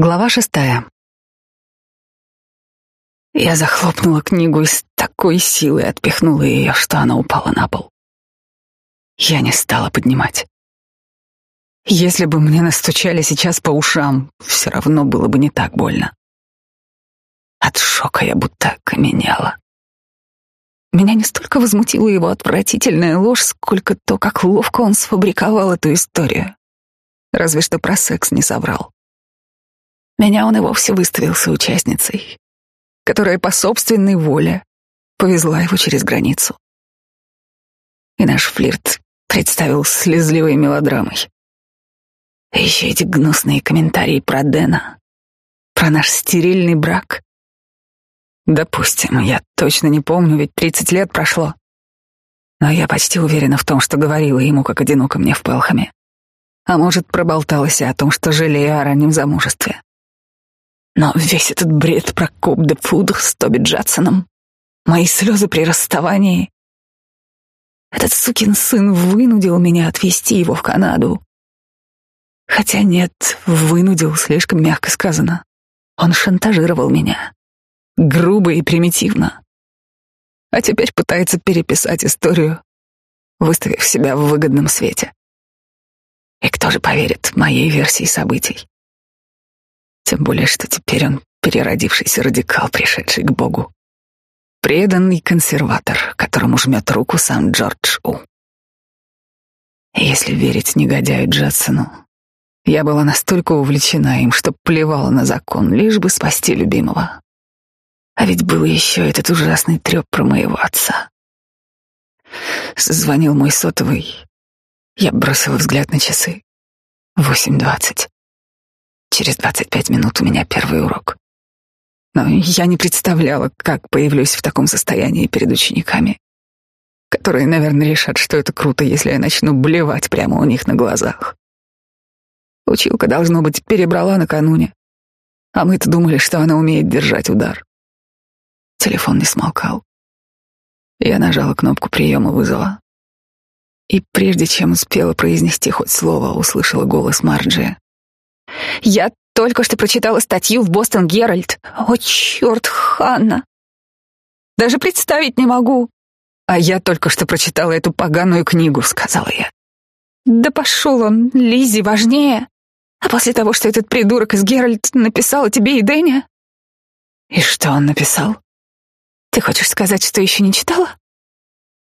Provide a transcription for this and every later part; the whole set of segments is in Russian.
Глава шестая. Я захлопнула книгу и с такой силой отпихнула ее, что она упала на пол. Я не стала поднимать. Если бы мне настучали сейчас по ушам, все равно было бы не так больно. От шока я будто каменела. Меня не столько возмутила его отвратительная ложь, сколько то, как ловко он сфабриковал эту историю. Разве что про секс не соврал. Меня он и вовсе выставил соучастницей, которая по собственной воле повезла его через границу. И наш флирт представил слезливой мелодрамой. И еще эти гнусные комментарии про Дэна, про наш стерильный брак. Допустим, я точно не помню, ведь тридцать лет прошло. Но я почти уверена в том, что говорила ему, как одиноко мне в Пелхаме. А может, проболталась о том, что жалею о раннем замужестве. Но весь этот бред про Коп де Фуд с Тоби Джадсоном, мои слезы при расставании. Этот сукин сын вынудил меня отвезти его в Канаду. Хотя нет, вынудил, слишком мягко сказано. Он шантажировал меня. Грубо и примитивно. А теперь пытается переписать историю, выставив себя в выгодном свете. И кто же поверит моей версии событий? Тем более, что теперь он переродившийся радикал, пришедший к Богу. Преданный консерватор, которому жмет руку сам Джордж У. Если верить негодяю Джадсону, я была настолько увлечена им, что плевала на закон, лишь бы спасти любимого. А ведь был еще этот ужасный треп про моего отца. Звонил мой сотовый. Я бросила взгляд на часы. Восемь двадцать. Через двадцать пять минут у меня первый урок. Но я не представляла, как появлюсь в таком состоянии перед учениками, которые, наверное, решат, что это круто, если я начну блевать прямо у них на глазах. Училка, должно быть, перебрала накануне, а мы-то думали, что она умеет держать удар. Телефон не смолкал. Я нажала кнопку приема вызова. И прежде чем успела произнести хоть слово, услышала голос Марджи. Я только что прочитала статью в Бостон Геральт. О, черт, Ханна! Даже представить не могу. А я только что прочитала эту поганую книгу, сказала я. Да пошел он, Лизи важнее. А после того, что этот придурок из Геральт написал о тебе и Дэне? И что он написал? Ты хочешь сказать, что еще не читала?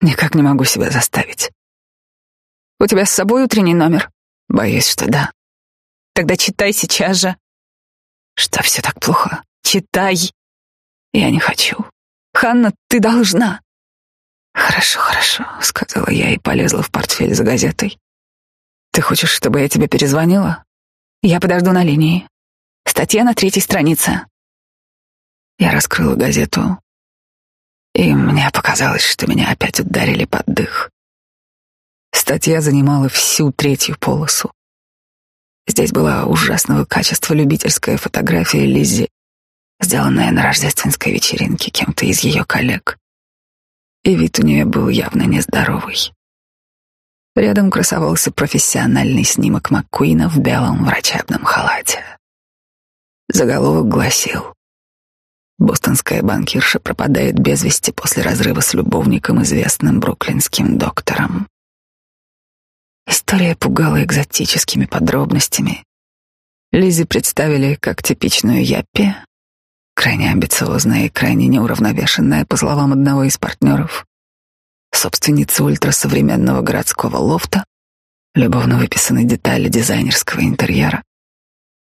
Никак не могу себя заставить. У тебя с собой утренний номер? Боюсь, что да. Тогда читай сейчас же. Что все так плохо? Читай. Я не хочу. Ханна, ты должна. Хорошо, хорошо, сказала я и полезла в портфель за газетой. Ты хочешь, чтобы я тебе перезвонила? Я подожду на линии. Статья на третьей странице. Я раскрыла газету, и мне показалось, что меня опять ударили под дых. Статья занимала всю третью полосу. Здесь была ужасного качества любительская фотография Лиззи, сделанная на рождественской вечеринке кем-то из ее коллег. И вид у нее был явно нездоровый. Рядом красовался профессиональный снимок МакКуина в белом врачебном халате. Заголовок гласил «Бостонская банкирша пропадает без вести после разрыва с любовником, известным бруклинским доктором». История пугала экзотическими подробностями. Лизи представили как типичную Яппи, крайне амбициозная и крайне неуравновешенная, по словам одного из партнеров, собственница ультрасовременного городского лофта, любовно выписаны детали дизайнерского интерьера,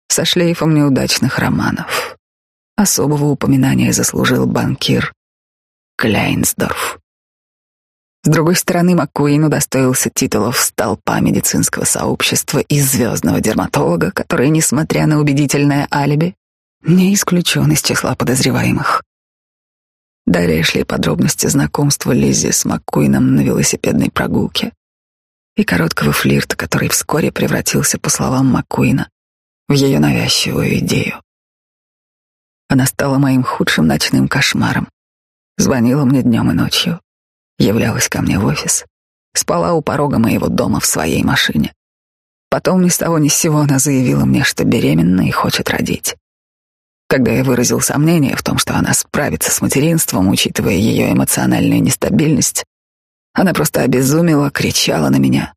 со шлейфом неудачных романов. Особого упоминания заслужил банкир Кляйнсдорф. С другой стороны, Маккуин удостоился титулов столпа медицинского сообщества и звездного дерматолога, который, несмотря на убедительное алиби, не исключен из числа подозреваемых. Далее шли подробности знакомства Лиззи с Маккуином на велосипедной прогулке и короткого флирта, который вскоре превратился, по словам Маккуина, в ее навязчивую идею. Она стала моим худшим ночным кошмаром. Звонила мне днем и ночью являлась ко мне в офис, спала у порога моего дома в своей машине, Потом ни с того ни с сего она заявила мне, что беременна и хочет родить. Когда я выразил сомнение в том, что она справится с материнством, учитывая ее эмоциональную нестабильность, она просто обезумела, кричала на меня,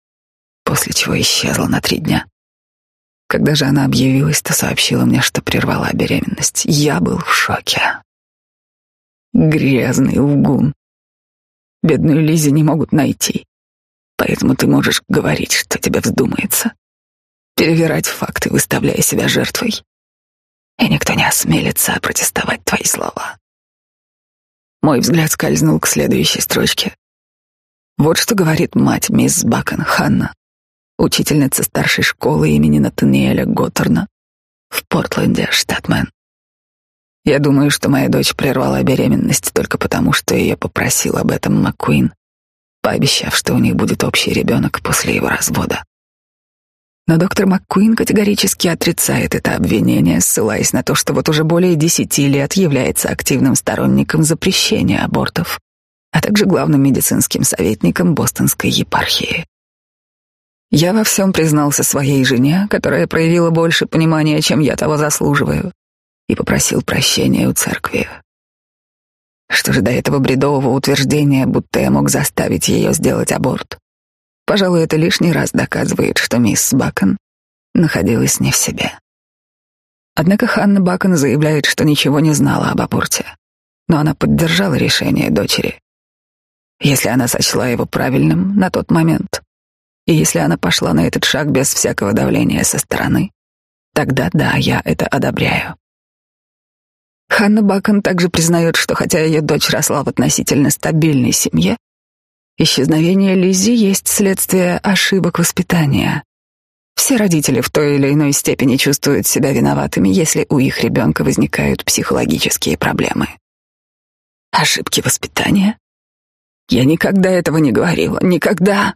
после чего исчезла на три дня. Когда же она объявилась, то сообщила мне, что прервала беременность. Я был в шоке. Грязный лгун. Бедную Лизи не могут найти. Поэтому ты можешь говорить, что тебе вздумается. Перевирать факты, выставляя себя жертвой. И никто не осмелится протестовать твои слова. Мой взгляд скользнул к следующей строчке. Вот что говорит мать мисс Бакон Ханна учительница старшей школы имени Натаниэля Готтерна в Портленде, штат Мэн. Я думаю, что моя дочь прервала беременность только потому, что ее попросил об этом Маккуин, пообещав, что у них будет общий ребенок после его развода. Но доктор МакКуин категорически отрицает это обвинение, ссылаясь на то, что вот уже более десяти лет является активным сторонником запрещения абортов, а также главным медицинским советником Бостонской епархии. Я во всем признался своей жене, которая проявила больше понимания, чем я того заслуживаю, и попросил прощения у церкви. Что же до этого бредового утверждения, будто я мог заставить ее сделать аборт? Пожалуй, это лишний раз доказывает, что мисс Бакон находилась не в себе. Однако Ханна Бакон заявляет, что ничего не знала об аборте, но она поддержала решение дочери. Если она сочла его правильным на тот момент, и если она пошла на этот шаг без всякого давления со стороны, тогда да, я это одобряю. Ханна Бакон также признает, что хотя ее дочь росла в относительно стабильной семье, исчезновение Лизи есть следствие ошибок воспитания. Все родители в той или иной степени чувствуют себя виноватыми, если у их ребенка возникают психологические проблемы. Ошибки воспитания? Я никогда этого не говорила, никогда.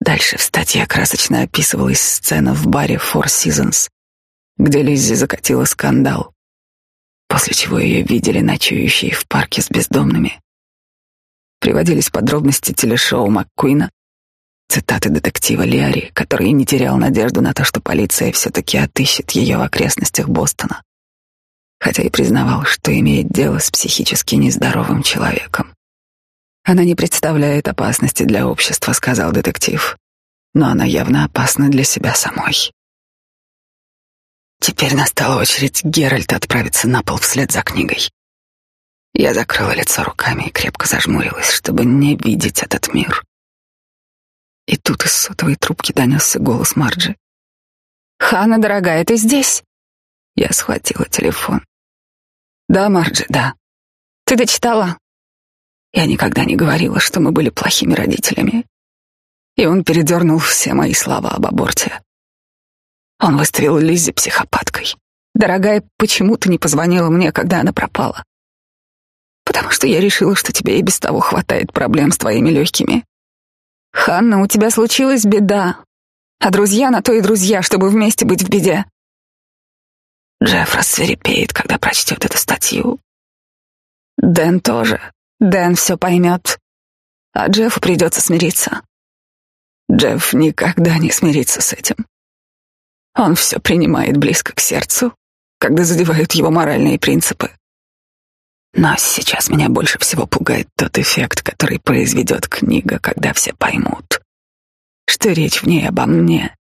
Дальше в статье красочно описывалась сцена в баре Four Seasons, где Лиззи закатила скандал, после чего ее видели ночующей в парке с бездомными. Приводились подробности телешоу МакКуина, цитаты детектива Лиари, который не терял надежду на то, что полиция все-таки отыщет ее в окрестностях Бостона, хотя и признавал, что имеет дело с психически нездоровым человеком. Она не представляет опасности для общества, сказал детектив. Но она явно опасна для себя самой. Теперь настала очередь Геральта отправиться на пол вслед за книгой. Я закрыла лицо руками и крепко зажмурилась, чтобы не видеть этот мир. И тут из сотовой трубки донесся голос Марджи. «Ханна, дорогая, ты здесь?» Я схватила телефон. «Да, Марджи, да. Ты дочитала?» Я никогда не говорила, что мы были плохими родителями. И он передернул все мои слова об аборте. Он выставил Лиззи психопаткой. Дорогая, почему ты не позвонила мне, когда она пропала? Потому что я решила, что тебе и без того хватает проблем с твоими легкими. Ханна, у тебя случилась беда. А друзья на то и друзья, чтобы вместе быть в беде. Джефф рассверепеет, когда прочтет эту статью. Дэн тоже. Дэн все поймет, а Джеффу придется смириться. Джефф никогда не смирится с этим. Он все принимает близко к сердцу, когда задевают его моральные принципы. Но сейчас меня больше всего пугает тот эффект, который произведет книга, когда все поймут, что речь в ней обо мне.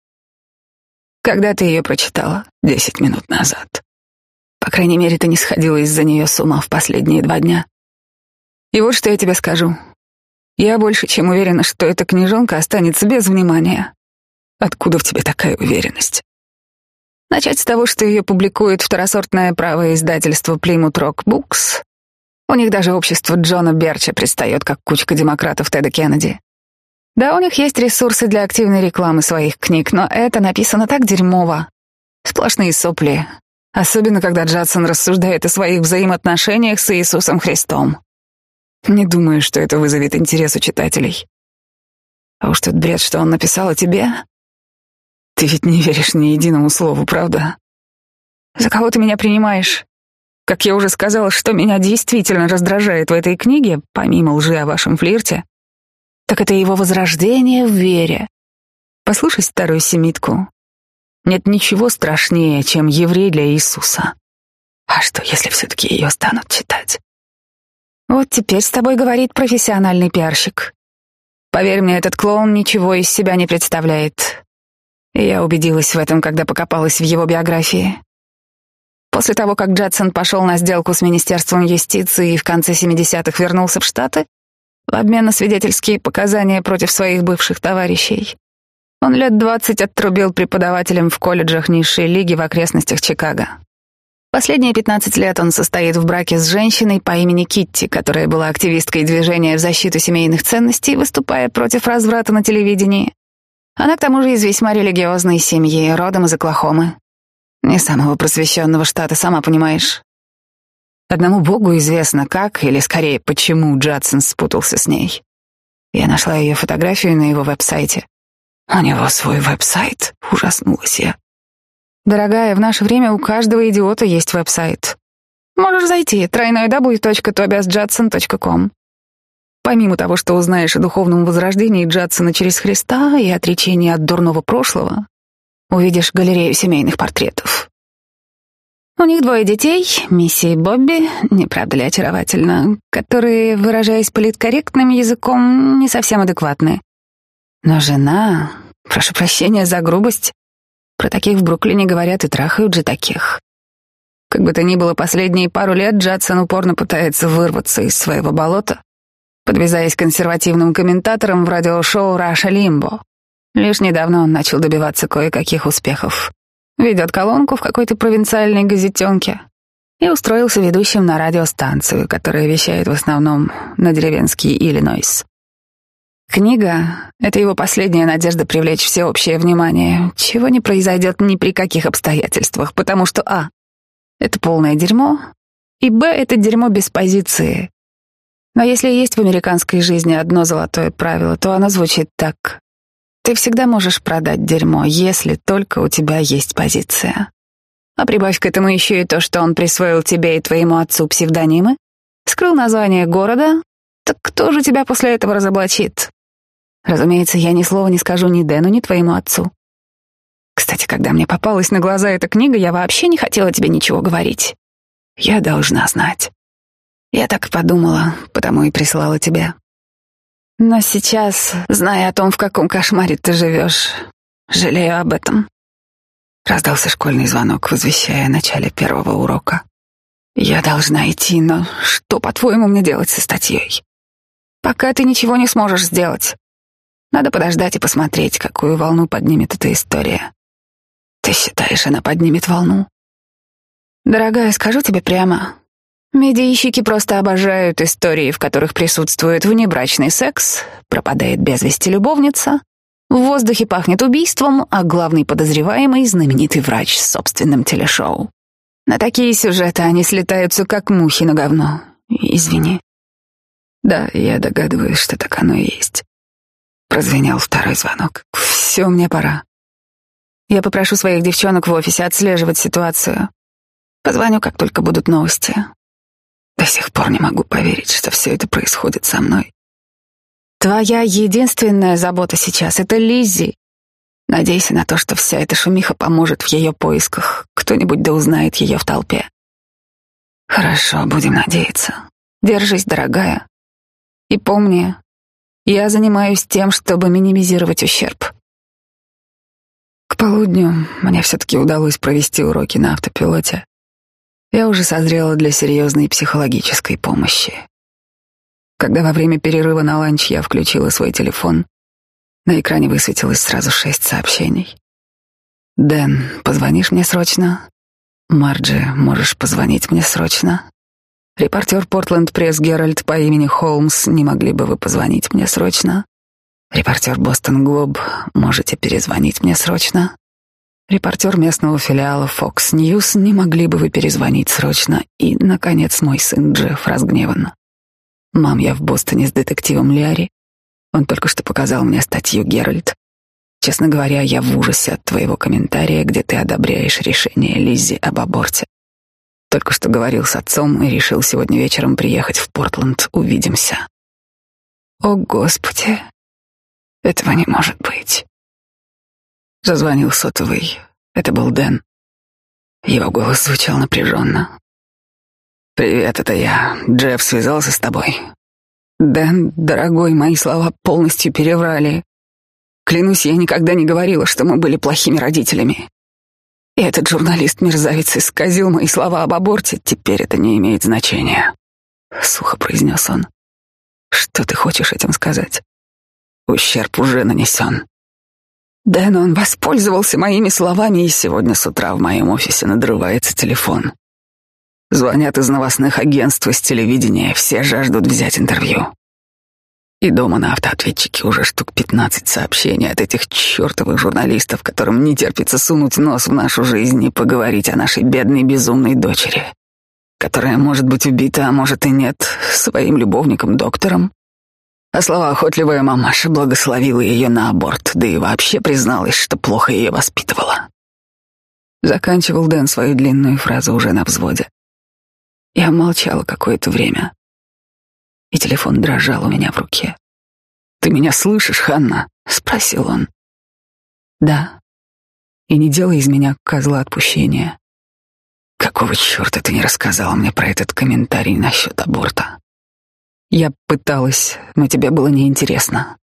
Когда ты ее прочитала? Десять минут назад. По крайней мере, ты не сходила из-за нее с ума в последние два дня. И вот что я тебе скажу. Я больше чем уверена, что эта книжонка останется без внимания. Откуда в тебе такая уверенность? Начать с того, что ее публикует второсортное правое издательство Plymouth Rock Books. У них даже общество Джона Берча предстает как кучка демократов Теда Кеннеди. Да, у них есть ресурсы для активной рекламы своих книг, но это написано так дерьмово. Сплошные сопли. Особенно, когда Джадсон рассуждает о своих взаимоотношениях с Иисусом Христом. Не думаю, что это вызовет интерес у читателей. А уж тот бред, что он написал о тебе. Ты ведь не веришь ни единому слову, правда? За кого ты меня принимаешь? Как я уже сказала, что меня действительно раздражает в этой книге, помимо лжи о вашем флирте, так это его возрождение в вере. Послушай старую семитку. Нет ничего страшнее, чем еврей для Иисуса. А что, если все-таки ее станут читать? Вот теперь с тобой говорит профессиональный пиарщик. Поверь мне, этот клоун ничего из себя не представляет. Я убедилась в этом, когда покопалась в его биографии. После того, как Джадсон пошел на сделку с Министерством юстиции и в конце 70-х вернулся в Штаты, в обмен на свидетельские показания против своих бывших товарищей, он лет двадцать отрубил преподавателем в колледжах низшей лиги в окрестностях Чикаго. Последние 15 лет он состоит в браке с женщиной по имени Китти, которая была активисткой движения в защиту семейных ценностей, выступая против разврата на телевидении. Она к тому же из весьма религиозной семьи, родом из Оклахомы. Не самого просвещенного штата, сама понимаешь. Одному богу известно, как, или скорее, почему Джадсон спутался с ней. Я нашла ее фотографию на его веб-сайте. У него свой веб-сайт, ужаснулась я. Дорогая, в наше время у каждого идиота есть веб-сайт. Можешь зайти www.tobiasjudson.com. Помимо того, что узнаешь о духовном возрождении Джадсона через Христа и отречении от дурного прошлого, увидишь галерею семейных портретов. У них двое детей, Мисси и Бобби, не правда ли очаровательно, которые, выражаясь политкорректным языком, не совсем адекватны. Но жена, прошу прощения за грубость, про таких в Бруклине говорят и трахают же таких. Как бы то ни было, последние пару лет Джадсон упорно пытается вырваться из своего болота, подвязаясь консервативным комментатором в радиошоу «Раша Лимбо». Лишь недавно он начал добиваться кое-каких успехов. Ведет колонку в какой-то провинциальной газетенке и устроился ведущим на радиостанцию, которая вещает в основном на деревенский Иллинойс. Книга — это его последняя надежда привлечь всеобщее внимание, чего не произойдет ни при каких обстоятельствах, потому что а. это полное дерьмо, и б. это дерьмо без позиции. Но если есть в американской жизни одно золотое правило, то оно звучит так. Ты всегда можешь продать дерьмо, если только у тебя есть позиция. А прибавь к этому еще и то, что он присвоил тебе и твоему отцу псевдонимы, скрыл название города, так кто же тебя после этого разоблачит? Разумеется, я ни слова не скажу ни Дэну, ни твоему отцу. Кстати, когда мне попалась на глаза эта книга, я вообще не хотела тебе ничего говорить. Я должна знать. Я так подумала, потому и прислала тебя. Но сейчас, зная о том, в каком кошмаре ты живешь, жалею об этом. Раздался школьный звонок, возвещая о начале первого урока. Я должна идти, но что, по-твоему, мне делать со статьей? Пока ты ничего не сможешь сделать. Надо подождать и посмотреть, какую волну поднимет эта история. Ты считаешь, она поднимет волну? Дорогая, скажу тебе прямо. Медийщики просто обожают истории, в которых присутствует внебрачный секс, пропадает без вести любовница, в воздухе пахнет убийством, а главный подозреваемый — знаменитый врач с собственным телешоу. На такие сюжеты они слетаются, как мухи на говно. Извини. Да, я догадываюсь, что так оно и есть. Прозвенел второй звонок. Все, мне пора. Я попрошу своих девчонок в офисе отслеживать ситуацию. Позвоню, как только будут новости. До сих пор не могу поверить, что все это происходит со мной. Твоя единственная забота сейчас — это Лиззи. Надейся на то, что вся эта шумиха поможет в ее поисках. Кто-нибудь да узнает ее в толпе. Хорошо, будем надеяться. Держись, дорогая. И помни, я занимаюсь тем, чтобы минимизировать ущерб. К полудню мне все-таки удалось провести уроки на автопилоте. Я уже созрела для серьезной психологической помощи. Когда во время перерыва на ланч я включила свой телефон, на экране высветилось сразу шесть сообщений. «Дэн, позвонишь мне срочно?» «Марджи, можешь позвонить мне срочно?» Репортер Портленд Пресс Геральт по имени Холмс, не могли бы вы позвонить мне срочно? Репортер Бостон Глоб, можете перезвонить мне срочно? Репортер местного филиала Fox News, не могли бы вы перезвонить срочно? И, наконец, мой сын Джефф разгневан. Мам, я в Бостоне с детективом Ляри. Он только что показал мне статью Геральт. Честно говоря, я в ужасе от твоего комментария, где ты одобряешь решение Лиззи об аборте. Только что говорил с отцом и решил сегодня вечером приехать в Портленд. Увидимся. О, Господи, этого не может быть. Зазвонил сотовый. Это был Дэн. Его голос звучал напряженно. «Привет, это я. Джефф связался с тобой?» «Дэн, дорогой, мои слова полностью переврали. Клянусь, я никогда не говорила, что мы были плохими родителями. И этот журналист-мерзавец исказил мои слова об аборте. Теперь это не имеет значения», — сухо произнес он. «Что ты хочешь этим сказать? Ущерб уже нанесен. Дэн, он воспользовался моими словами, и сегодня с утра в моем офисе надрывается телефон. Звонят из новостных агентств, из телевидения, все жаждут взять интервью. И дома на автоответчике уже штук пятнадцать сообщений от этих чертовых журналистов, которым не терпится сунуть нос в нашу жизнь и поговорить о нашей бедной безумной дочери, которая может быть убита, а может и нет, своим любовником-доктором, а слова охотливая мамаша благословила ее на аборт, да и вообще призналась, что плохо ее воспитывала. Заканчивал Дэн свою длинную фразу уже на взводе. Я молчала какое-то время, и телефон дрожал у меня в руке. «Ты меня слышишь, Ханна?» — спросил он. «Да. И не делай из меня козла отпущения. Какого черта ты не рассказал мне про этот комментарий насчет аборта?» Я пыталась, но тебе было неинтересно.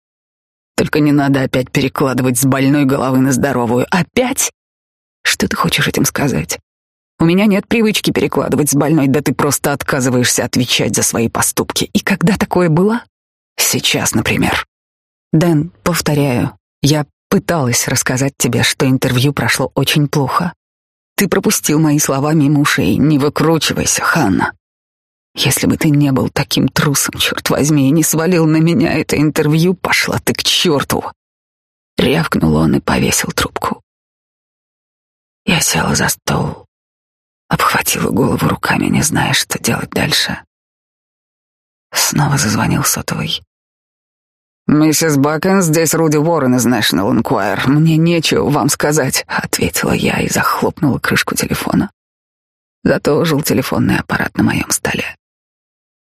Только не надо опять перекладывать с больной головы на здоровую. Опять? Что ты хочешь этим сказать? У меня нет привычки перекладывать с больной, да ты просто отказываешься отвечать за свои поступки. И когда такое было? Сейчас, например. Дэн, повторяю, я пыталась рассказать тебе, что интервью прошло очень плохо. Ты пропустил мои слова мимо ушей. Не выкручивайся, Ханна. Если бы ты не был таким трусом, черт возьми, и не свалил на меня это интервью, пошла ты к черту. Рявкнул он и повесил трубку. Я села за стол, обхватила голову руками, не зная, что делать дальше. Снова зазвонил сотовый. «Миссис Бакен, здесь Руди Уоррен из National Enquirer. Мне нечего вам сказать», — ответила я и захлопнула крышку телефона. Зато ожил телефонный аппарат на моем столе.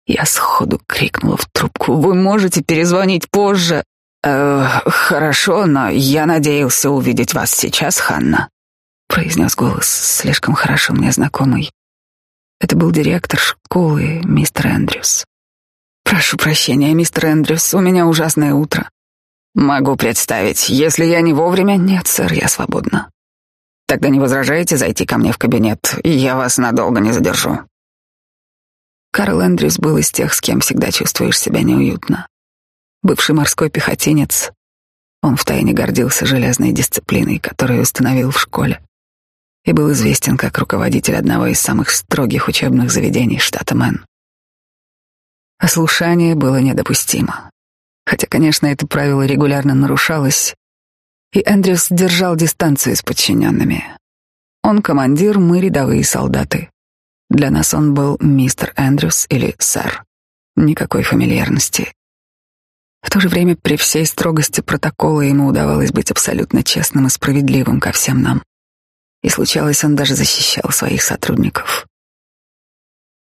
Я сходу крикнула в трубку. «Вы можете перезвонить позже?» «Э, «Хорошо, но я надеялся увидеть вас сейчас, Ханна», — произнес голос, слишком хорошо мне знакомый. Это был директор школы, мистер Эндрюс. «Прошу прощения, мистер Эндрюс, у меня ужасное утро». «Могу представить, если я не вовремя...» «Нет, сэр, я свободна». «Тогда не возражаете зайти ко мне в кабинет, я вас надолго не задержу». Карл Эндрюс был из тех, с кем всегда чувствуешь себя неуютно. Бывший морской пехотинец, он втайне гордился железной дисциплиной, которую установил в школе, и был известен как руководитель одного из самых строгих учебных заведений штата Мэн. Ослушание было недопустимо. Хотя, конечно, это правило регулярно нарушалось, и Эндрюс держал дистанцию с подчиненными. Он командир, мы рядовые солдаты. Для нас он был мистер Эндрюс или сэр. Никакой фамильярности. В то же время при всей строгости протокола ему удавалось быть абсолютно честным и справедливым ко всем нам. И случалось, он даже защищал своих сотрудников.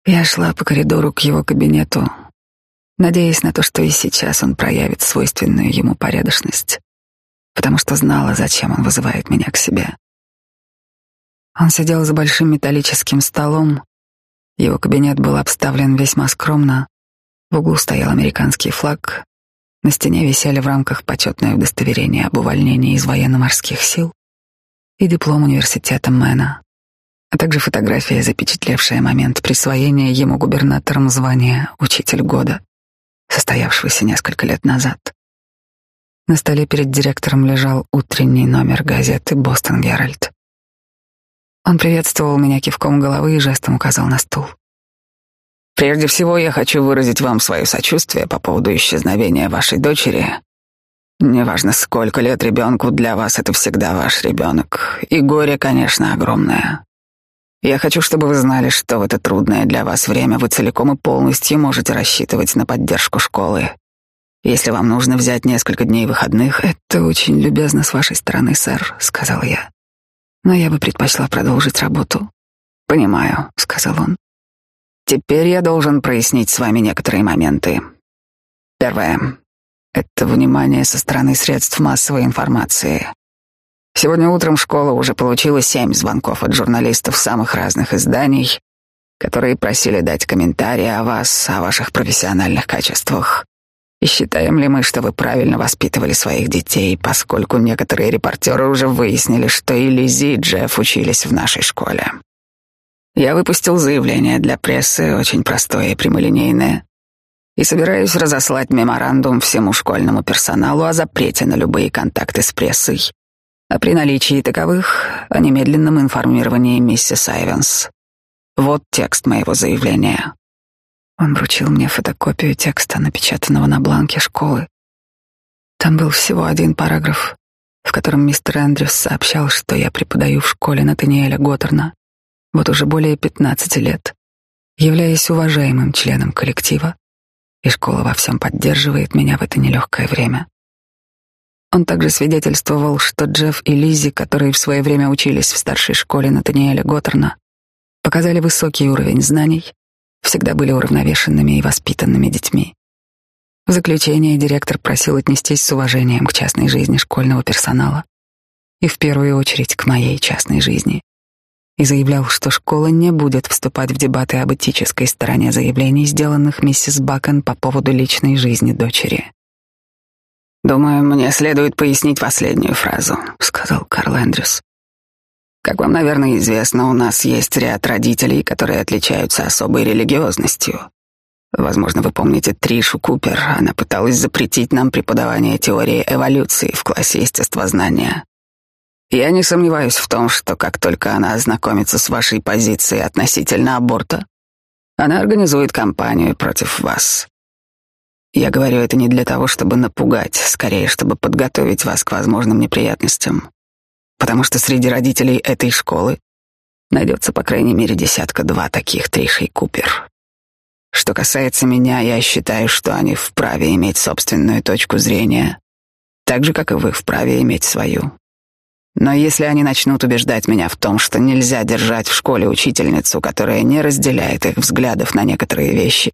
Я шла по коридору к его кабинету, надеясь на то, что и сейчас он проявит свойственную ему порядочность, потому что знала, зачем он вызывает меня к себе. Он сидел за большим металлическим столом, его кабинет был обставлен весьма скромно. В углу стоял американский флаг. На стене висели в рамках почетное удостоверение об увольнении из военно-морских сил и диплом университета Мэна, а также фотография, запечатлевшая момент присвоения ему губернатором звания «Учитель года», состоявшегося несколько лет назад. На столе перед директором лежал утренний номер газеты «Бостон Геральт». Он приветствовал меня кивком головы и жестом указал на стул. Прежде всего, я хочу выразить вам свое сочувствие по поводу исчезновения вашей дочери. Неважно, сколько лет ребенку, для вас это всегда ваш ребенок. И горе, конечно, огромное. Я хочу, чтобы вы знали, что в это трудное для вас время вы целиком и полностью можете рассчитывать на поддержку школы. Если вам нужно взять несколько дней выходных, это очень любезно с вашей стороны, сэр, сказал я но я бы предпочла продолжить работу. Понимаю, сказал он. Теперь я должен прояснить с вами некоторые моменты. Первое это внимание со стороны средств массовой информации. Сегодня утром школа уже получила семь звонков от журналистов самых разных изданий, которые просили дать комментарии о вас, о ваших профессиональных качествах. И считаем ли мы, что вы правильно воспитывали своих детей, поскольку некоторые репортеры уже выяснили, что и Лизи, и Джефф учились в нашей школе. Я выпустил заявление для прессы, очень простое и прямолинейное, и собираюсь разослать меморандум всему школьному персоналу о запрете на любые контакты с прессой, а при наличии таковых о немедленном информировании миссис Айвенс. Вот текст моего заявления. Он вручил мне фотокопию текста, напечатанного на бланке школы. Там был всего один параграф, в котором мистер Эндрюс сообщал, что я преподаю в школе Натаниэля Готтерна вот уже более 15 лет, являясь уважаемым членом коллектива, и школа во всем поддерживает меня в это нелегкое время. Он также свидетельствовал, что Джефф и Лизи, которые в свое время учились в старшей школе Натаниэля Готтерна, показали высокий уровень знаний всегда были уравновешенными и воспитанными детьми. В заключение директор просил отнестись с уважением к частной жизни школьного персонала и в первую очередь к моей частной жизни, и заявлял, что школа не будет вступать в дебаты об этической стороне заявлений, сделанных миссис Бакен по поводу личной жизни дочери. «Думаю, мне следует пояснить последнюю фразу», — сказал Карл Эндрюс. Как вам, наверное, известно, у нас есть ряд родителей, которые отличаются особой религиозностью. Возможно, вы помните Тришу Купер. Она пыталась запретить нам преподавание теории эволюции в классе естествознания. Я не сомневаюсь в том, что как только она ознакомится с вашей позицией относительно аборта, она организует кампанию против вас. Я говорю это не для того, чтобы напугать, скорее, чтобы подготовить вас к возможным неприятностям потому что среди родителей этой школы найдется по крайней мере десятка-два таких Тришей Купер. Что касается меня, я считаю, что они вправе иметь собственную точку зрения, так же, как и вы вправе иметь свою. Но если они начнут убеждать меня в том, что нельзя держать в школе учительницу, которая не разделяет их взглядов на некоторые вещи,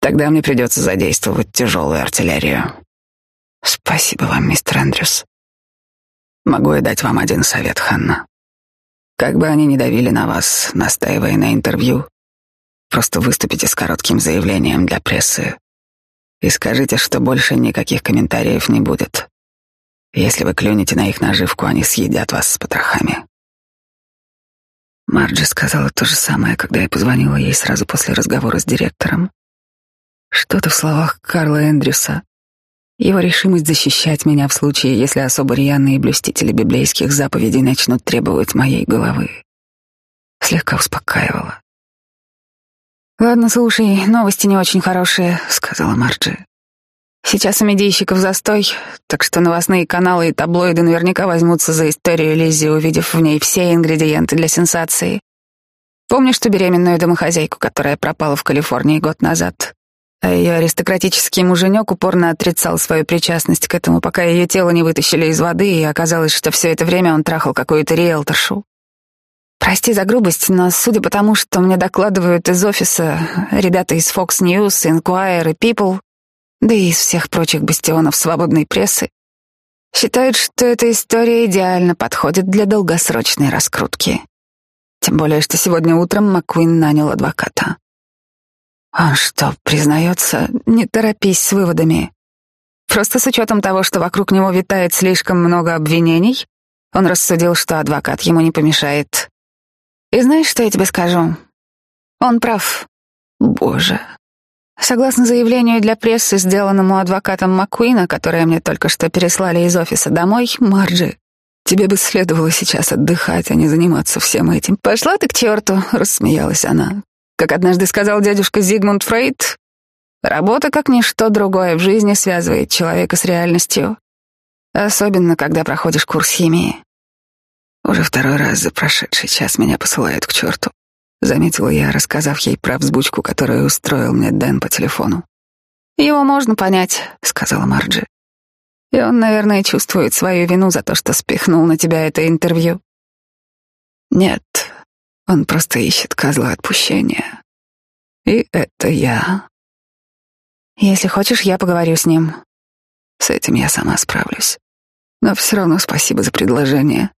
тогда мне придется задействовать тяжелую артиллерию. Спасибо вам, мистер Эндрюс. Могу я дать вам один совет, Ханна. Как бы они ни давили на вас, настаивая на интервью, просто выступите с коротким заявлением для прессы и скажите, что больше никаких комментариев не будет. Если вы клюнете на их наживку, они съедят вас с потрохами. Марджи сказала то же самое, когда я позвонила ей сразу после разговора с директором. Что-то в словах Карла Эндрюса его решимость защищать меня в случае, если особо рьяные блюстители библейских заповедей начнут требовать моей головы, слегка успокаивала. «Ладно, слушай, новости не очень хорошие», — сказала Марджи. «Сейчас у медийщиков застой, так что новостные каналы и таблоиды наверняка возьмутся за историю Лиззи, увидев в ней все ингредиенты для сенсации. Помнишь ту беременную домохозяйку, которая пропала в Калифорнии год назад? А ее аристократический муженек упорно отрицал свою причастность к этому, пока ее тело не вытащили из воды, и оказалось, что все это время он трахал какую-то риэлторшу. Прости за грубость, но судя по тому, что мне докладывают из офиса ребята из Fox News, Inquirer и People, да и из всех прочих бастионов свободной прессы, считают, что эта история идеально подходит для долгосрочной раскрутки. Тем более, что сегодня утром Маккуин нанял адвоката. Он что, признается, не торопись с выводами. Просто с учетом того, что вокруг него витает слишком много обвинений, он рассудил, что адвокат ему не помешает. И знаешь, что я тебе скажу? Он прав. Боже. Согласно заявлению для прессы, сделанному адвокатом Маккуина, которое мне только что переслали из офиса домой, Марджи, тебе бы следовало сейчас отдыхать, а не заниматься всем этим. Пошла ты к черту, рассмеялась она. Как однажды сказал дядюшка Зигмунд Фрейд, работа, как ничто другое в жизни, связывает человека с реальностью. Особенно, когда проходишь курс химии. Уже второй раз за прошедший час меня посылают к черту. Заметила я, рассказав ей про взбучку, которую устроил мне Дэн по телефону. «Его можно понять», — сказала Марджи. «И он, наверное, чувствует свою вину за то, что спихнул на тебя это интервью». «Нет, он просто ищет козла отпущения. И это я. Если хочешь, я поговорю с ним. С этим я сама справлюсь. Но все равно спасибо за предложение.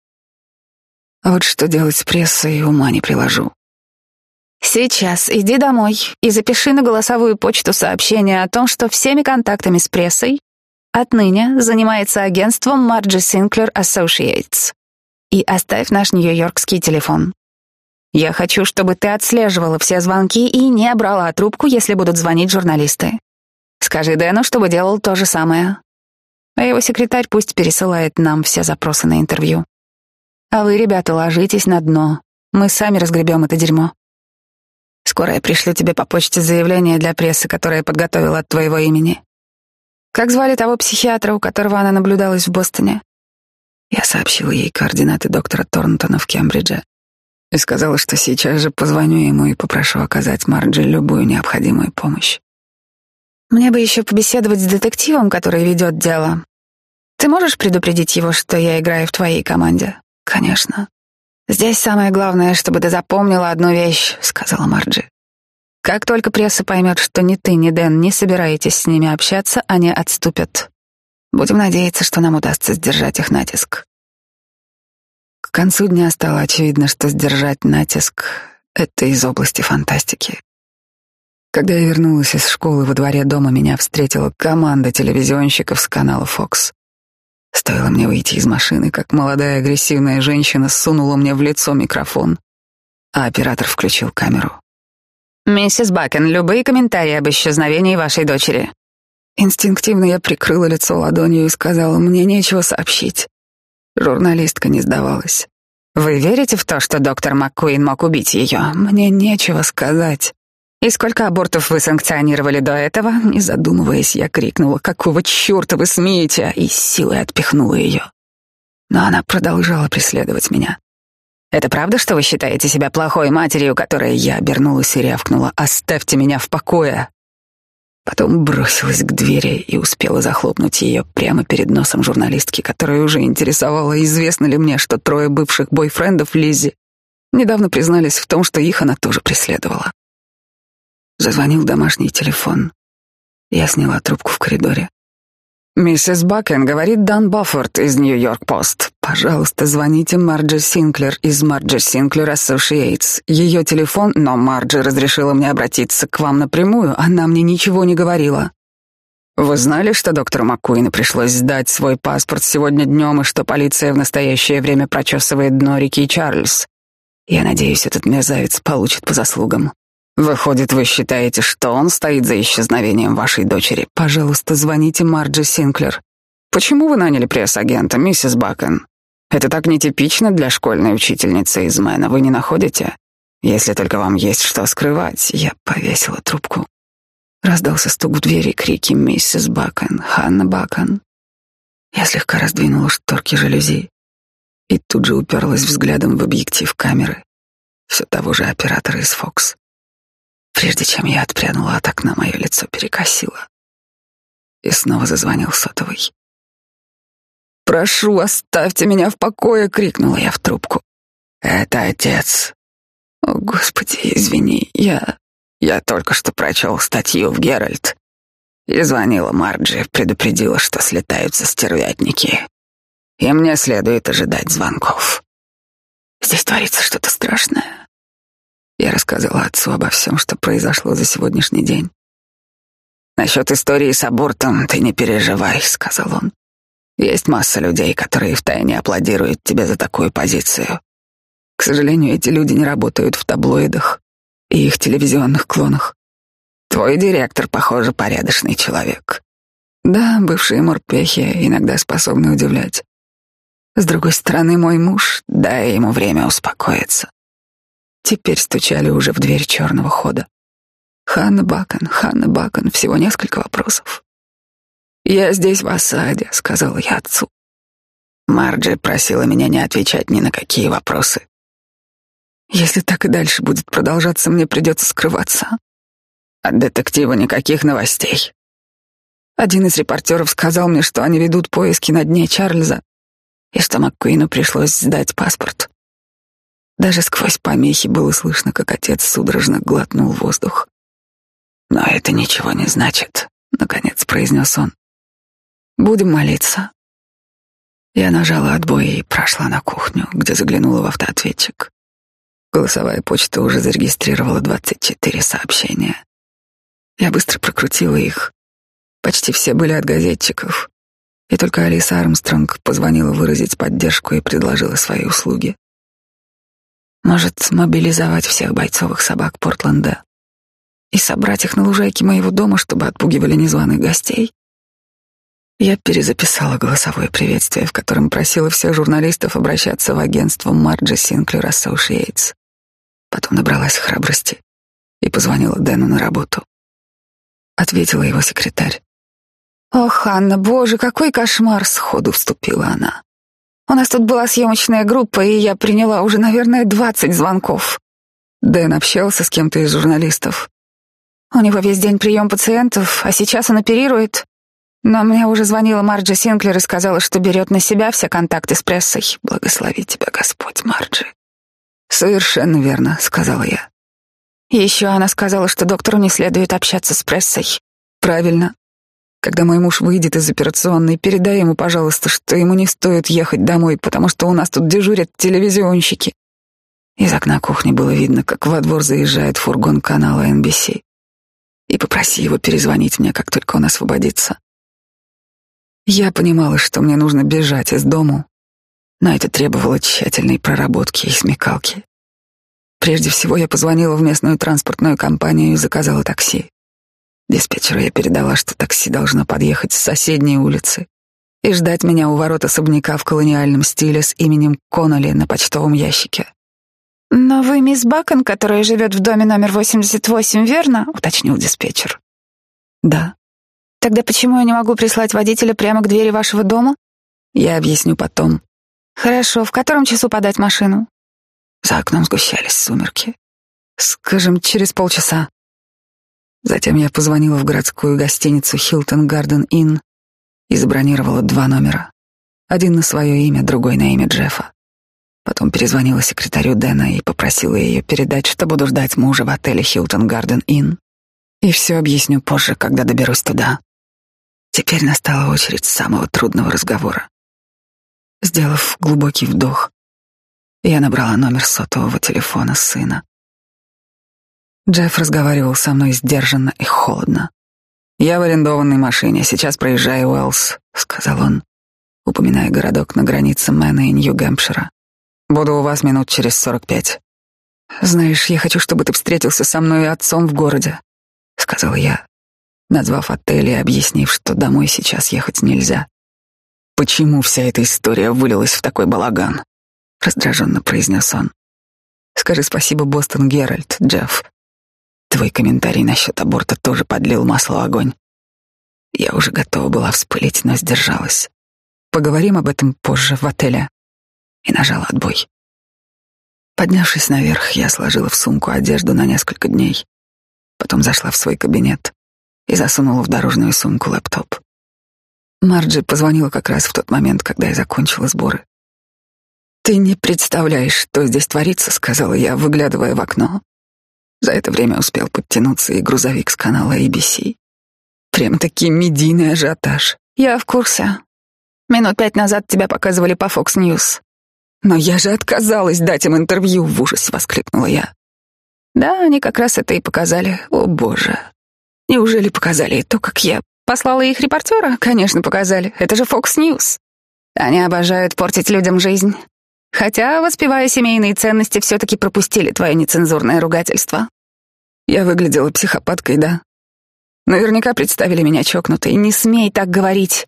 А вот что делать с прессой, ума не приложу. Сейчас иди домой и запиши на голосовую почту сообщение о том, что всеми контактами с прессой отныне занимается агентством Марджи Синклер Associates. И оставь наш нью-йоркский телефон. Я хочу, чтобы ты отслеживала все звонки и не брала трубку, если будут звонить журналисты. Скажи Дэну, чтобы делал то же самое. А его секретарь пусть пересылает нам все запросы на интервью. А вы, ребята, ложитесь на дно. Мы сами разгребем это дерьмо. Скоро я пришлю тебе по почте заявление для прессы, которое я подготовила от твоего имени. Как звали того психиатра, у которого она наблюдалась в Бостоне? Я сообщила ей координаты доктора Торнтона в Кембридже и сказала, что сейчас же позвоню ему и попрошу оказать Марджи любую необходимую помощь. Мне бы еще побеседовать с детективом, который ведет дело. Ты можешь предупредить его, что я играю в твоей команде? Конечно. Здесь самое главное, чтобы ты запомнила одну вещь, сказала Марджи. Как только пресса поймет, что ни ты, ни Дэн не собираетесь с ними общаться, они отступят. Будем надеяться, что нам удастся сдержать их натиск. К концу дня стало очевидно, что сдержать натиск — это из области фантастики. Когда я вернулась из школы во дворе дома, меня встретила команда телевизионщиков с канала Fox. Стоило мне выйти из машины, как молодая агрессивная женщина сунула мне в лицо микрофон, а оператор включил камеру. «Миссис Бакен, любые комментарии об исчезновении вашей дочери». Инстинктивно я прикрыла лицо ладонью и сказала, мне нечего сообщить. Журналистка не сдавалась. «Вы верите в то, что доктор МакКуин мог убить ее?» «Мне нечего сказать». «И сколько абортов вы санкционировали до этого?» Не задумываясь, я крикнула, «Какого черта вы смеете?» и силой отпихнула ее. Но она продолжала преследовать меня. «Это правда, что вы считаете себя плохой матерью, которая я обернулась и рявкнула, «Оставьте меня в покое!» Потом бросилась к двери и успела захлопнуть ее прямо перед носом журналистки, которая уже интересовала, известно ли мне, что трое бывших бойфрендов Лизи недавно признались в том, что их она тоже преследовала. Зазвонил домашний телефон. Я сняла трубку в коридоре. «Миссис Бакен, говорит Дан Баффорд из Нью-Йорк-Пост. Пожалуйста, звоните Марджи Синклер из Марджи Синклер Associates. Ее телефон, но Марджи разрешила мне обратиться к вам напрямую, она мне ничего не говорила». «Вы знали, что доктору Маккуину пришлось сдать свой паспорт сегодня днем и что полиция в настоящее время прочесывает дно реки Чарльз? Я надеюсь, этот мерзавец получит по заслугам». Выходит, вы считаете, что он стоит за исчезновением вашей дочери? Пожалуйста, звоните Марджи Синклер. Почему вы наняли пресс-агента, миссис Бакен? Это так нетипично для школьной учительницы из Мэна, вы не находите? Если только вам есть что скрывать, я повесила трубку. Раздался стук в двери, крики «Миссис Бакен! Ханна Бакен!». Я слегка раздвинула шторки жалюзи и тут же уперлась взглядом в объектив камеры все того же оператора из Фокс. Прежде чем я отпрянула от окна, мое лицо перекосило. И снова зазвонил сотовый. «Прошу, оставьте меня в покое!» — крикнула я в трубку. «Это отец». «О, Господи, извини, я... Я только что прочел статью в Геральт. Звонила Марджи, предупредила, что слетаются стервятники. И мне следует ожидать звонков. Здесь творится что-то страшное. Я рассказала отцу обо всем, что произошло за сегодняшний день. «Насчет истории с абортом ты не переживай», — сказал он. «Есть масса людей, которые втайне аплодируют тебе за такую позицию. К сожалению, эти люди не работают в таблоидах и их телевизионных клонах. Твой директор, похоже, порядочный человек. Да, бывшие морпехи иногда способны удивлять. С другой стороны, мой муж, дай ему время успокоиться. Теперь стучали уже в дверь черного хода. Ханна Бакон, Ханна Бакон, всего несколько вопросов. «Я здесь в осаде», — сказал я отцу. Марджи просила меня не отвечать ни на какие вопросы. Если так и дальше будет продолжаться, мне придется скрываться. От детектива никаких новостей. Один из репортеров сказал мне, что они ведут поиски на дне Чарльза, и что МакКуину пришлось сдать паспорт. Даже сквозь помехи было слышно, как отец судорожно глотнул воздух. «Но это ничего не значит», — наконец произнес он. «Будем молиться. Я нажала отбой и прошла на кухню, где заглянула в автоответчик. Голосовая почта уже зарегистрировала 24 сообщения. Я быстро прокрутила их. Почти все были от газетчиков. И только Алиса Армстронг позвонила выразить поддержку и предложила свои услуги. Может, мобилизовать всех бойцовых собак Портленда и собрать их на лужайке моего дома, чтобы отпугивали незваных гостей? Я перезаписала голосовое приветствие, в котором просила всех журналистов обращаться в агентство Марджи Синклер Associates. Потом набралась храбрости и позвонила Дэну на работу. Ответила его секретарь. «Ох, Анна, боже, какой кошмар!» — сходу вступила она. «У нас тут была съемочная группа, и я приняла уже, наверное, двадцать звонков». Дэн общался с кем-то из журналистов. «У него весь день прием пациентов, а сейчас он оперирует. Но мне уже звонила Марджи Синклер и сказала, что берет на себя все контакты с прессой. Благослови тебя, Господь, Марджи». «Совершенно верно», — сказала я. Еще она сказала, что доктору не следует общаться с прессой. «Правильно. Когда мой муж выйдет из операционной, передай ему, пожалуйста, что ему не стоит ехать домой, потому что у нас тут дежурят телевизионщики. Из окна кухни было видно, как во двор заезжает фургон канала NBC. И попроси его перезвонить мне, как только он освободится. Я понимала, что мне нужно бежать из дому, но это требовало тщательной проработки и смекалки. Прежде всего я позвонила в местную транспортную компанию и заказала такси. Диспетчеру я передала, что такси должно подъехать с соседней улицы и ждать меня у ворот особняка в колониальном стиле с именем Конноли на почтовом ящике. «Но вы мисс Бакон, которая живет в доме номер 88, верно?» — уточнил диспетчер. «Да». «Тогда почему я не могу прислать водителя прямо к двери вашего дома?» «Я объясню потом». «Хорошо. В котором часу подать машину?» За окном сгущались сумерки. «Скажем, через полчаса». Затем я позвонила в городскую гостиницу Hilton Garden Inn и забронировала два номера. Один на свое имя, другой на имя Джеффа. Потом перезвонила секретарю Дэна и попросила ее передать, что буду ждать мужа в отеле Hilton Garden Inn. И все объясню позже, когда доберусь туда. Теперь настала очередь самого трудного разговора. Сделав глубокий вдох, я набрала номер сотового телефона сына. Джефф разговаривал со мной сдержанно и холодно. «Я в арендованной машине, сейчас проезжаю Уэллс», — сказал он, упоминая городок на границе Мэна и Нью-Гэмпшира. «Буду у вас минут через сорок пять». «Знаешь, я хочу, чтобы ты встретился со мной и отцом в городе», — сказал я, назвав отель и объяснив, что домой сейчас ехать нельзя. «Почему вся эта история вылилась в такой балаган?» — раздраженно произнес он. «Скажи спасибо, Бостон Геральт, Джефф. Твой комментарий насчет аборта тоже подлил масло в огонь. Я уже готова была вспылить, но сдержалась. Поговорим об этом позже в отеле. И нажала отбой. Поднявшись наверх, я сложила в сумку одежду на несколько дней. Потом зашла в свой кабинет и засунула в дорожную сумку лэптоп. Марджи позвонила как раз в тот момент, когда я закончила сборы. «Ты не представляешь, что здесь творится», — сказала я, выглядывая в окно. За это время успел подтянуться и грузовик с канала ABC. Прям-таки медийный ажиотаж. Я в курсе. Минут пять назад тебя показывали по Fox News. Но я же отказалась дать им интервью, в ужасе воскликнула я. Да, они как раз это и показали. О, боже. Неужели показали то, как я послала их репортера? Конечно, показали. Это же Fox News. Они обожают портить людям жизнь. Хотя, воспевая семейные ценности, все-таки пропустили твое нецензурное ругательство. Я выглядела психопаткой, да? Наверняка представили меня чокнутой. Не смей так говорить.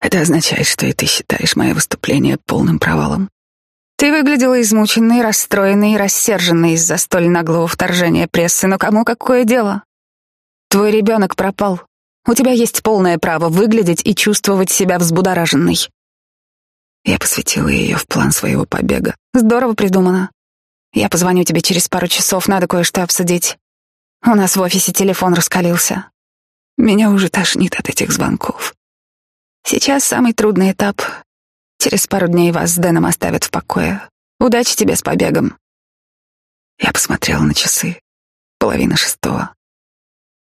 Это означает, что и ты считаешь мое выступление полным провалом. Ты выглядела измученной, расстроенной и рассерженной из-за столь наглого вторжения прессы, но кому какое дело? Твой ребенок пропал. У тебя есть полное право выглядеть и чувствовать себя взбудораженной. Я посвятила ее в план своего побега. Здорово придумано. Я позвоню тебе через пару часов, надо кое-что обсудить. У нас в офисе телефон раскалился. Меня уже тошнит от этих звонков. Сейчас самый трудный этап. Через пару дней вас с Дэном оставят в покое. Удачи тебе с побегом. Я посмотрела на часы. Половина шестого.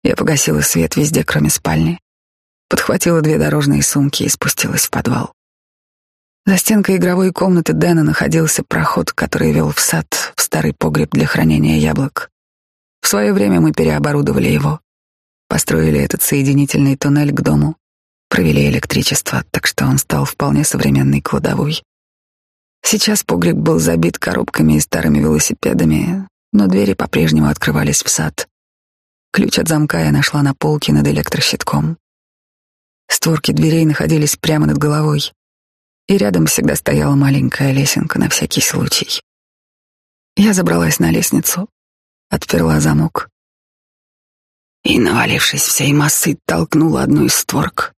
Я погасила свет везде, кроме спальни. Подхватила две дорожные сумки и спустилась в подвал. За стенкой игровой комнаты Дэна находился проход, который вел в сад, в старый погреб для хранения яблок. В свое время мы переоборудовали его, построили этот соединительный туннель к дому, провели электричество, так что он стал вполне современной кладовой. Сейчас погреб был забит коробками и старыми велосипедами, но двери по-прежнему открывались в сад. Ключ от замка я нашла на полке над электрощитком. Створки дверей находились прямо над головой, и рядом всегда стояла маленькая лесенка на всякий случай. Я забралась на лестницу, отперла замок и, навалившись всей массой, толкнула одну из створок.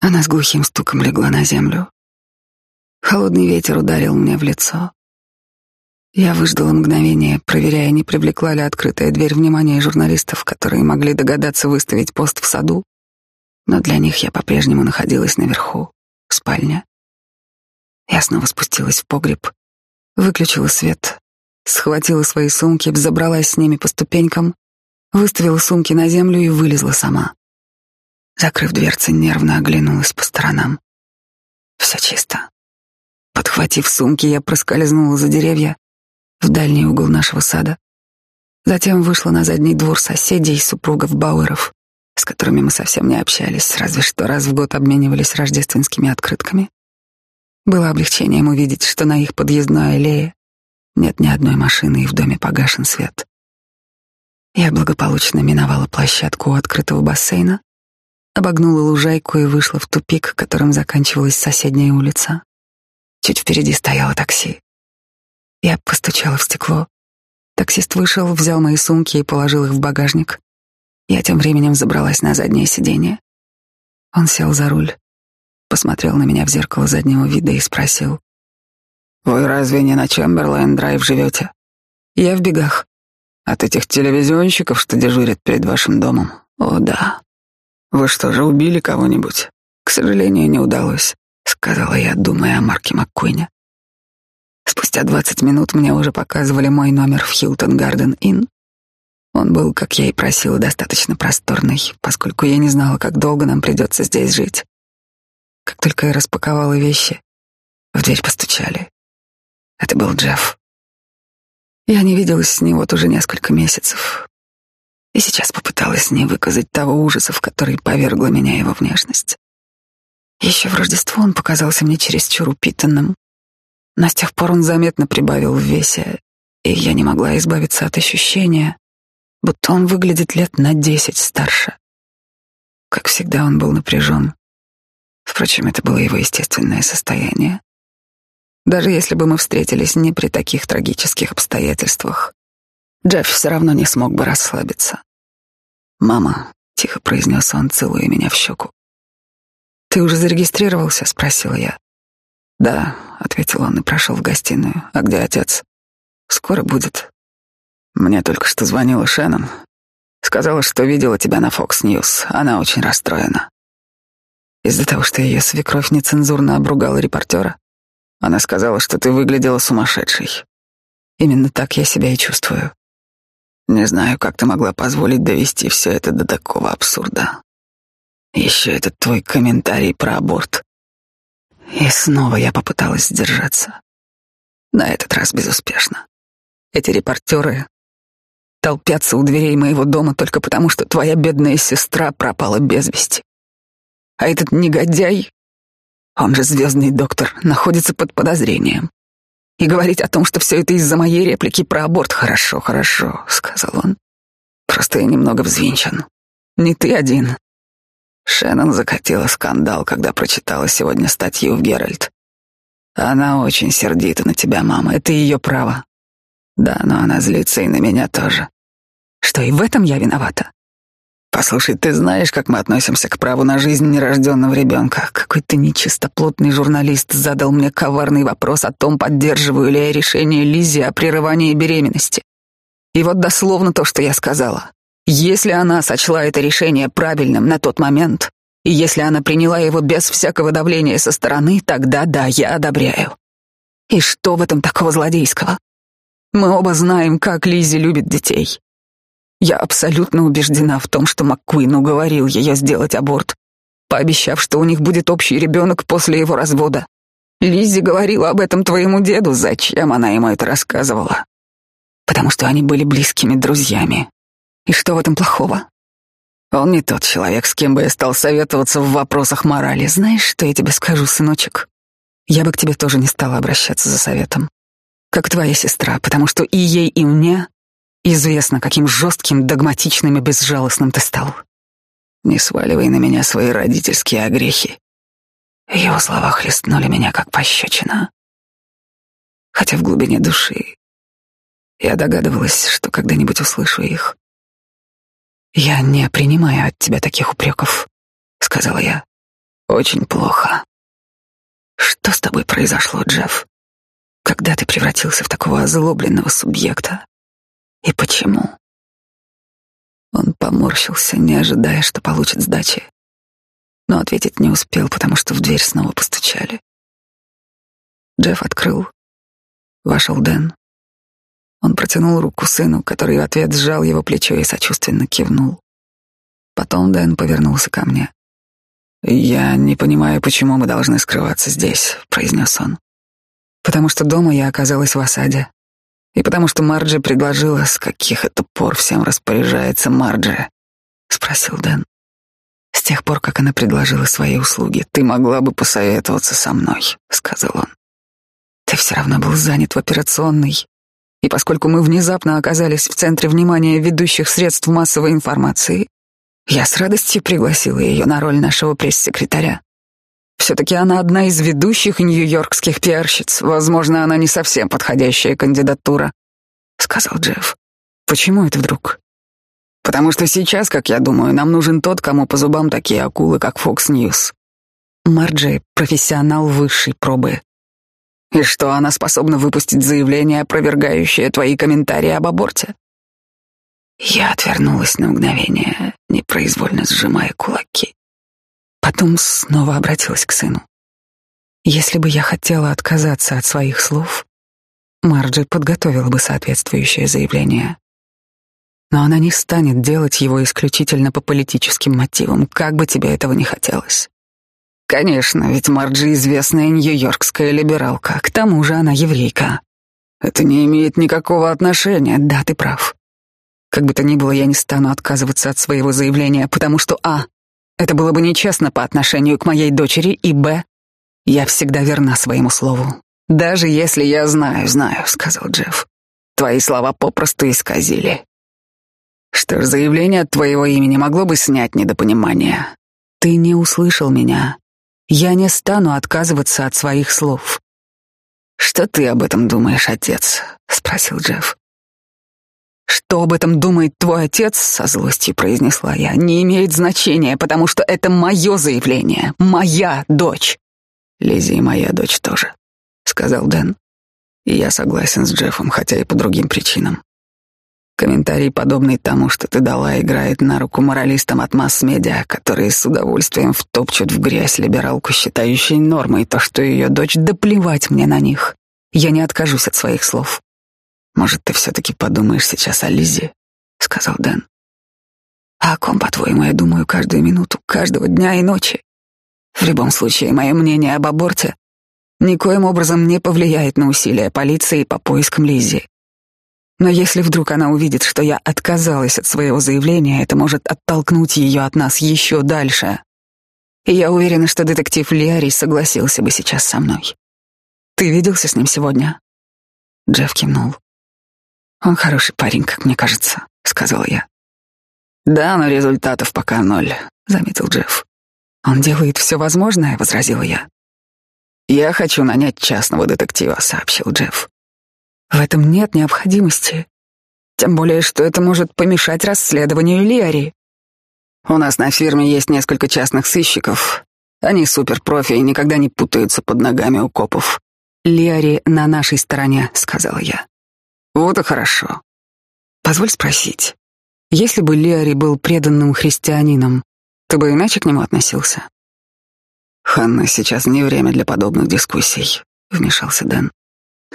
Она с глухим стуком легла на землю. Холодный ветер ударил мне в лицо. Я выждала мгновение, проверяя, не привлекла ли открытая дверь внимания журналистов, которые могли догадаться выставить пост в саду. Но для них я по-прежнему находилась наверху, в спальне. Я снова спустилась в погреб, выключила свет, схватила свои сумки, взобралась с ними по ступенькам, выставила сумки на землю и вылезла сама. Закрыв дверцы, нервно оглянулась по сторонам. Все чисто. Подхватив сумки, я проскользнула за деревья в дальний угол нашего сада. Затем вышла на задний двор соседей супругов Бауэров, с которыми мы совсем не общались, разве что раз в год обменивались рождественскими открытками. Было облегчением увидеть, что на их подъездной аллее нет ни одной машины и в доме погашен свет. Я благополучно миновала площадку у открытого бассейна, обогнула лужайку и вышла в тупик, которым заканчивалась соседняя улица. Чуть впереди стояло такси. Я постучала в стекло. Таксист вышел, взял мои сумки и положил их в багажник. Я тем временем забралась на заднее сиденье. Он сел за руль посмотрел на меня в зеркало заднего вида и спросил. «Вы разве не на Чемберлайн-драйв живете?» «Я в бегах. От этих телевизионщиков, что дежурят перед вашим домом?» «О, да. Вы что же, убили кого-нибудь?» «К сожалению, не удалось», — сказала я, думая о Марке МакКуине. Спустя двадцать минут мне уже показывали мой номер в Хилтон Гарден Инн. Он был, как я и просила, достаточно просторный, поскольку я не знала, как долго нам придется здесь жить. Как только я распаковала вещи, в дверь постучали. Это был Джефф. Я не виделась с ним вот уже несколько месяцев. И сейчас попыталась не выказать того ужаса, в который повергла меня его внешность. Еще в Рождество он показался мне чересчур упитанным, но с тех пор он заметно прибавил в весе, и я не могла избавиться от ощущения, будто он выглядит лет на десять старше. Как всегда, он был напряжен, Впрочем, это было его естественное состояние. Даже если бы мы встретились не при таких трагических обстоятельствах, Джефф все равно не смог бы расслабиться. «Мама», — тихо произнес он, целуя меня в щеку. «Ты уже зарегистрировался?» — спросила я. «Да», — ответил он и прошел в гостиную. «А где отец?» «Скоро будет». Мне только что звонила Шеннон. Сказала, что видела тебя на Fox News. Она очень расстроена. Из-за того, что ее свекровь нецензурно обругала репортера, она сказала, что ты выглядела сумасшедшей. Именно так я себя и чувствую. Не знаю, как ты могла позволить довести все это до такого абсурда. Еще этот твой комментарий про аборт. И снова я попыталась сдержаться. На этот раз безуспешно. Эти репортеры толпятся у дверей моего дома только потому, что твоя бедная сестра пропала без вести. А этот негодяй, он же звездный доктор, находится под подозрением. И говорить о том, что все это из-за моей реплики про аборт, хорошо, хорошо, сказал он. Просто я немного взвинчен. Не ты один. Шеннон закатила скандал, когда прочитала сегодня статью в Геральт. Она очень сердита на тебя, мама, это ее право. Да, но она злится и на меня тоже. Что и в этом я виновата? Послушай, ты знаешь, как мы относимся к праву на жизнь нерожденного ребенка? Какой-то нечистоплотный журналист задал мне коварный вопрос о том, поддерживаю ли я решение Лизи о прерывании беременности. И вот дословно то, что я сказала. Если она сочла это решение правильным на тот момент, и если она приняла его без всякого давления со стороны, тогда да, я одобряю. И что в этом такого злодейского? Мы оба знаем, как Лизи любит детей. Я абсолютно убеждена в том, что МакКуин уговорил ее сделать аборт, пообещав, что у них будет общий ребенок после его развода. Лиззи говорила об этом твоему деду. Зачем она ему это рассказывала? Потому что они были близкими друзьями. И что в этом плохого? Он не тот человек, с кем бы я стал советоваться в вопросах морали. Знаешь, что я тебе скажу, сыночек? Я бы к тебе тоже не стала обращаться за советом. Как твоя сестра, потому что и ей, и мне известно, каким жестким, догматичным и безжалостным ты стал. Не сваливай на меня свои родительские огрехи. Его слова хлестнули меня, как пощечина. Хотя в глубине души я догадывалась, что когда-нибудь услышу их. «Я не принимаю от тебя таких упреков», — сказала я. «Очень плохо. Что с тобой произошло, Джефф? Когда ты превратился в такого озлобленного субъекта? И почему?» Он поморщился, не ожидая, что получит сдачи. Но ответить не успел, потому что в дверь снова постучали. Джефф открыл. Вошел Дэн. Он протянул руку сыну, который в ответ сжал его плечо и сочувственно кивнул. Потом Дэн повернулся ко мне. «Я не понимаю, почему мы должны скрываться здесь», — произнес он. «Потому что дома я оказалась в осаде. И потому что Марджи предложила, с каких это пор всем распоряжается Марджи?» — спросил Дэн. «С тех пор, как она предложила свои услуги, ты могла бы посоветоваться со мной», — сказал он. «Ты все равно был занят в операционной, и поскольку мы внезапно оказались в центре внимания ведущих средств массовой информации, я с радостью пригласила ее на роль нашего пресс-секретаря. Все-таки она одна из ведущих нью-йоркских пиарщиц. Возможно, она не совсем подходящая кандидатура, сказал Джефф. Почему это вдруг? Потому что сейчас, как я думаю, нам нужен тот, кому по зубам такие акулы, как Fox News. Марджи — профессионал высшей пробы. И что она способна выпустить заявление, опровергающее твои комментарии об аборте? Я отвернулась на мгновение, непроизвольно сжимая кулаки. Потом снова обратилась к сыну. Если бы я хотела отказаться от своих слов, Марджи подготовила бы соответствующее заявление. Но она не станет делать его исключительно по политическим мотивам, как бы тебе этого не хотелось. Конечно, ведь Марджи известная нью-йоркская либералка, к тому же она еврейка. Это не имеет никакого отношения, да, ты прав. Как бы то ни было, я не стану отказываться от своего заявления, потому что а. Это было бы нечестно по отношению к моей дочери, и б. Я всегда верна своему слову. Даже если я знаю, знаю, сказал Джефф. Твои слова попросту исказили. Что ж, заявление от твоего имени могло бы снять недопонимание. Ты не услышал меня. Я не стану отказываться от своих слов. Что ты об этом думаешь, отец? спросил Джефф. Что об этом думает твой отец, со злостью произнесла я, не имеет значения, потому что это мое заявление, моя дочь. Лизи и моя дочь тоже, сказал Дэн. И я согласен с Джеффом, хотя и по другим причинам. Комментарий, подобный тому, что ты дала, играет на руку моралистам от масс-медиа, которые с удовольствием втопчут в грязь либералку, считающей нормой то, что ее дочь, да плевать мне на них. Я не откажусь от своих слов. Может, ты все-таки подумаешь сейчас о Лизе, сказал Дэн. А о ком, по-твоему, я думаю каждую минуту, каждого дня и ночи? В любом случае, мое мнение об аборте никоим образом не повлияет на усилия полиции по поискам Лизи. Но если вдруг она увидит, что я отказалась от своего заявления, это может оттолкнуть ее от нас еще дальше. И я уверена, что детектив Лиари согласился бы сейчас со мной. Ты виделся с ним сегодня? Джефф кивнул. Он хороший парень, как мне кажется, сказала я. Да, но результатов пока ноль, заметил Джефф. Он делает все возможное, возразила я. Я хочу нанять частного детектива, сообщил Джефф. В этом нет необходимости. Тем более, что это может помешать расследованию Лиари. У нас на фирме есть несколько частных сыщиков. Они суперпрофи и никогда не путаются под ногами у копов. Лиари на нашей стороне, сказала я. Вот и хорошо. Позволь спросить, если бы Лиари был преданным христианином, ты бы иначе к нему относился? Ханна, сейчас не время для подобных дискуссий, вмешался Дэн.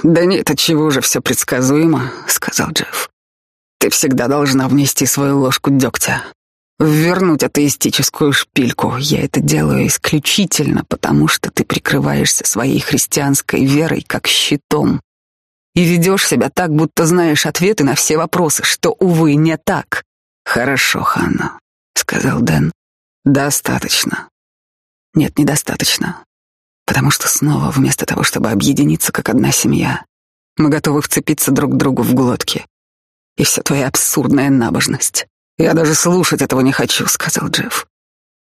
«Да нет, от чего же все предсказуемо», — сказал Джефф. «Ты всегда должна внести свою ложку дегтя. вернуть атеистическую шпильку. Я это делаю исключительно потому, что ты прикрываешься своей христианской верой как щитом и ведешь себя так, будто знаешь ответы на все вопросы, что, увы, не так. Хорошо, Ханна, сказал Дэн. Достаточно. Нет, недостаточно. Потому что снова, вместо того, чтобы объединиться как одна семья, мы готовы вцепиться друг другу в глотки. И вся твоя абсурдная набожность. Я даже слушать этого не хочу, сказал Джефф.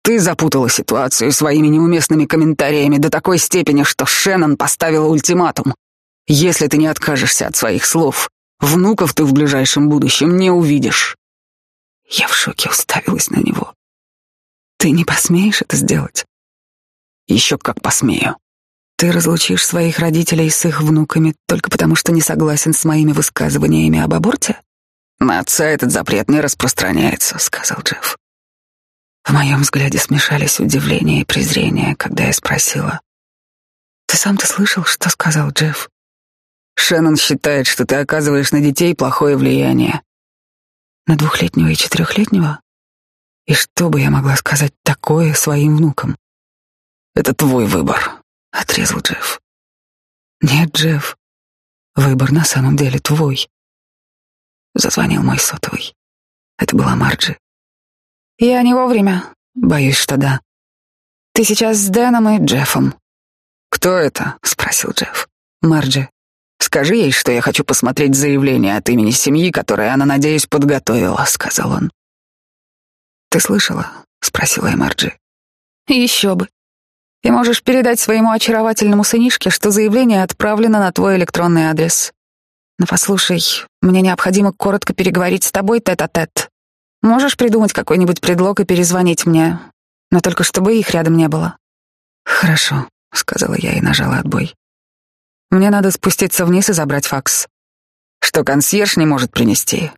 Ты запутала ситуацию своими неуместными комментариями до такой степени, что Шеннон поставила ультиматум. Если ты не откажешься от своих слов, внуков ты в ближайшем будущем не увидишь. Я в шоке уставилась на него. Ты не посмеешь это сделать? Еще как посмею. Ты разлучишь своих родителей с их внуками только потому, что не согласен с моими высказываниями об аборте? На отца этот запрет не распространяется, сказал Джефф. В моем взгляде смешались удивление и презрение, когда я спросила. Ты сам-то слышал, что сказал Джефф? Шеннон считает, что ты оказываешь на детей плохое влияние. На двухлетнего и четырехлетнего? И что бы я могла сказать такое своим внукам? Это твой выбор, отрезал Джефф. Нет, Джефф, выбор на самом деле твой. Зазвонил мой сотовый. Это была Марджи. Я не вовремя. Боюсь, что да. Ты сейчас с Дэном и Джеффом. Кто это? спросил Джефф. Марджи. Скажи ей, что я хочу посмотреть заявление от имени семьи, которое она, надеюсь, подготовила, сказал он. Ты слышала? спросила я Марджи. Еще бы. И можешь передать своему очаровательному сынишке, что заявление отправлено на твой электронный адрес. Но послушай, мне необходимо коротко переговорить с тобой тет-а-тет. -тет. Можешь придумать какой-нибудь предлог и перезвонить мне, но только чтобы их рядом не было. Хорошо, сказала я и нажала отбой. Мне надо спуститься вниз и забрать факс. Что консьерж не может принести?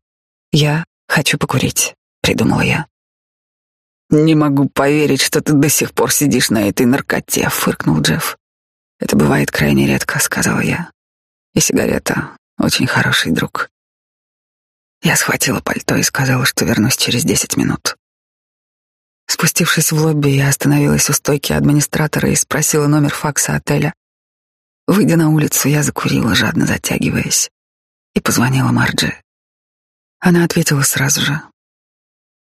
Я хочу покурить, придумала я. Не могу поверить, что ты до сих пор сидишь на этой наркоте, фыркнул Джефф. Это бывает крайне редко, сказала я. И сигарета очень хороший друг. Я схватила пальто и сказала, что вернусь через десять минут. Спустившись в лобби, я остановилась у стойки администратора и спросила номер факса отеля. Выйдя на улицу, я закурила, жадно затягиваясь, и позвонила Марджи. Она ответила сразу же.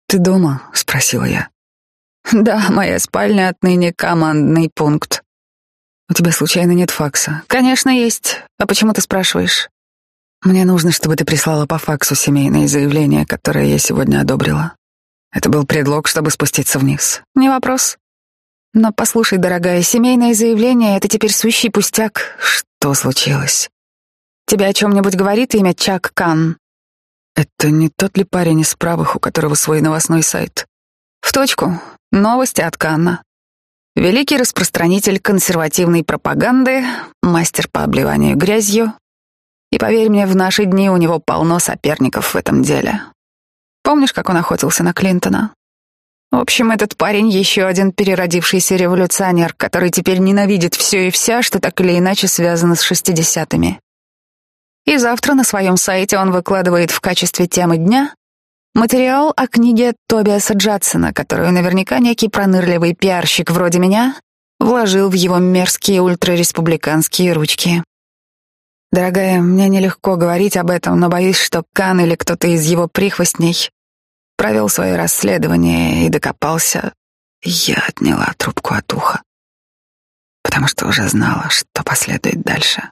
«Ты дома?» — спросила я. «Да, моя спальня отныне командный пункт». «У тебя случайно нет факса?» «Конечно, есть. А почему ты спрашиваешь?» Мне нужно, чтобы ты прислала по факсу семейное заявление, которое я сегодня одобрила. Это был предлог, чтобы спуститься вниз. Не вопрос. Но послушай, дорогая, семейное заявление — это теперь сущий пустяк. Что случилось? Тебе о чем-нибудь говорит имя Чак Кан? Это не тот ли парень из правых, у которого свой новостной сайт? В точку. Новости от Канна. Великий распространитель консервативной пропаганды, мастер по обливанию грязью, и поверь мне, в наши дни у него полно соперников в этом деле. Помнишь, как он охотился на Клинтона? В общем, этот парень еще один переродившийся революционер, который теперь ненавидит все и вся, что так или иначе связано с шестидесятыми. И завтра на своем сайте он выкладывает в качестве темы дня материал о книге Тобиаса Джадсона, которую наверняка некий пронырливый пиарщик вроде меня вложил в его мерзкие ультрареспубликанские ручки. Дорогая, мне нелегко говорить об этом, но боюсь, что Кан или кто-то из его прихвостней провел свое расследование и докопался. Я отняла трубку от уха, потому что уже знала, что последует дальше.